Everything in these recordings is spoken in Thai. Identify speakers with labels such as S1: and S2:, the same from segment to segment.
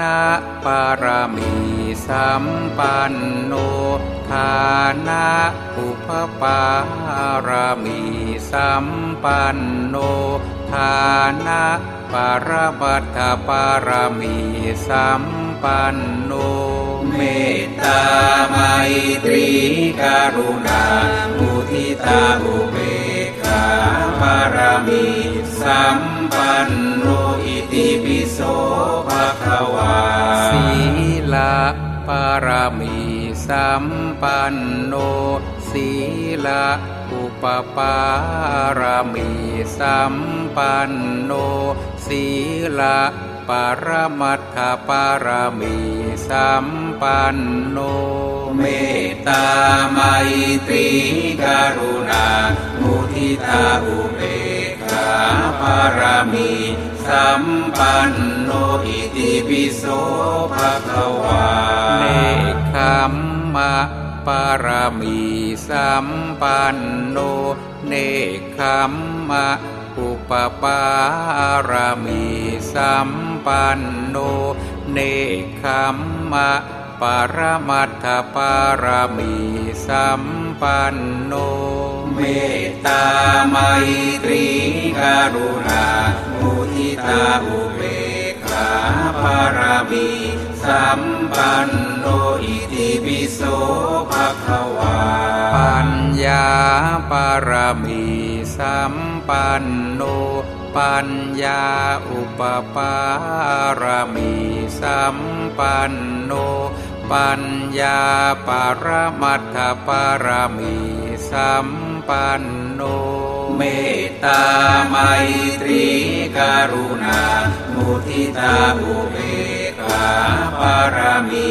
S1: นะปารมีสัมปันโนทานะอุปปารมีสัมปันโนทานะปารมัตถปารมีสัมปันโนเมตตาไมตรีกรุณามุทิตาอุเบกขาปารมีสัมปันโนอิติ สัมปันโนสีลาอุปปารมีสัมปันโนสีลาปรมัตถปารมีสัมปันโน เมตตาไมตรีกรุณา มุทิตาอุเบกขาปารมีสัมปันโนอิติปิโสภะคะวาเนคขมมะ ปารมีสัมปันโน เนคขมมะอุปปารมีสัมปันโน เนคขมมะปรมัตถปารมีสัมปันโน เมตตาไมตรีกรุณามุทิตาอุเบกขาปารมี สัมปันโนอิติปิโสภะคะวา ปัญญาปารมีสัมปันโน ปัญญาอุปปารมีสัมปันโน ปัญญาปารมัตถปารมีสัมปันโน เมตตาไมตรีกรุณา มุทิตาอุเบกขา ปารมี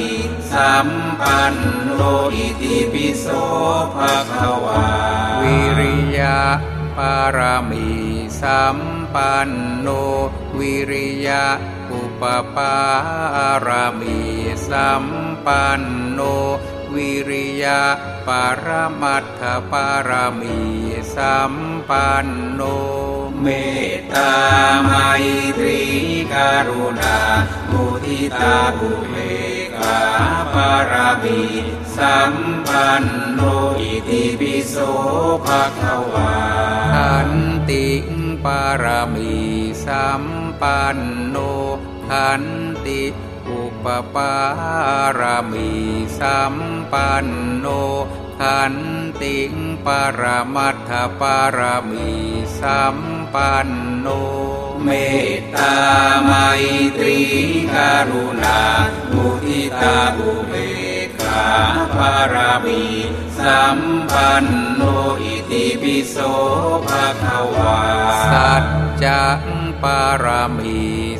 S1: สัมปันโนอิติปิโสภะคะวา วิริยะปารมีสัมปันโนวิริยะอุปปารมีสัมปันโนวิริยะ ปารมัตถปารมีสัมปันโน เมตตาไมตรีกรุณามุทิตาอุเบกาปารมีสัมปันโนอิติปิโสภะคะวาขันติปารมีสัมปันโนขันติอุปปารมีสัมปันโน ขันติงปรมัตถปารมีสัมปันโน เมตตาไมตรีกรุณามุทิตาอุเบกขาปารมีสัมปันโนอิติปิโสภะคะวาสัจจะปารมี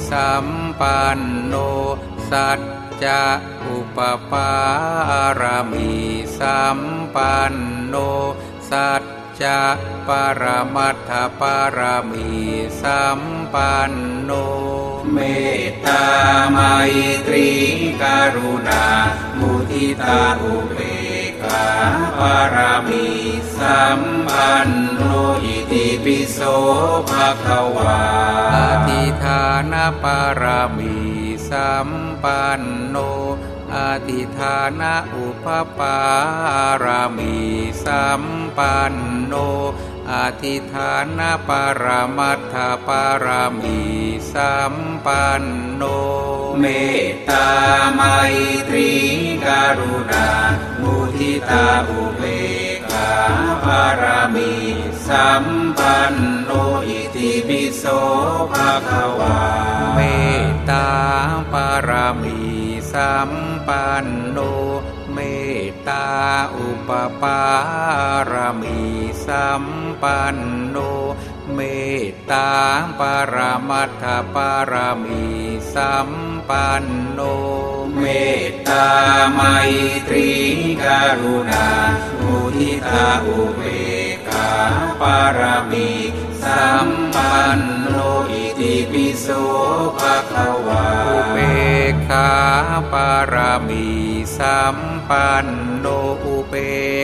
S1: สัมปันโนสัจ จะอุปปารมีสัมปันโน สัจจะปรมัตถปารมีสัมปันโน เมตตาไมตรีกรุณา มุทิตาอุเบกขาปารมีสัมปันโนอิติปิโสภะคะวาอธิฐานปารมี สัมปันโนอธิฐานะอุปปารมีสัมปันโนอธิฐานะปรมัตถปารมีสัมปันโน เมตตาไมตรีกรุณา มุทิตาอุเบกขาปารมีสัมปันโนอิติปิโสภะคะวาเม มีสัมปันโนเมตตาอุปปารมีสัมปันโนเมตตาปรมัตถปารมีสัมปันโนเมตตาไมตรีกรุณามุทิตาอุเบกขาปารมี ปารมีสัมปันโนอุเบ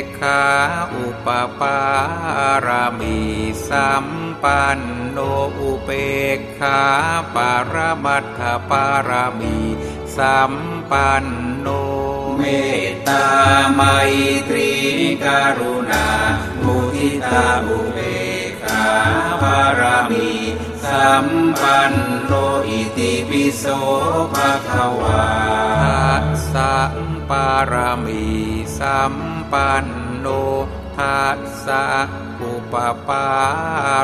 S1: กขาอุปปารามีสัมปันโนอุเปกขาปารมัตถปารามีสัมปันโนเมตตาไมตรีกรุณามุทิตาอุเบกขาปารามี สัมปันโนอิติปิโสภะคะวาทัสสะปารมีสัมปันโนทัสสะอุปปา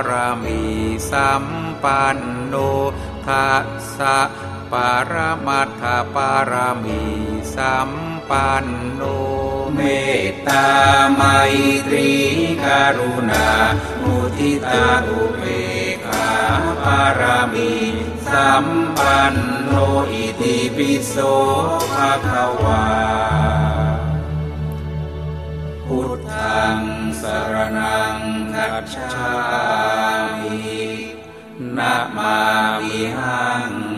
S1: รมีสัมปันโนทัสสะปารมัตถปารมีสัมปันโนเมตตาไมตรีกรุณามุทิตาอุเบ ปารามีสัมปันโนอิติปิโสภะคะวา พุทธังสรนังกัจฉามินามามิหัง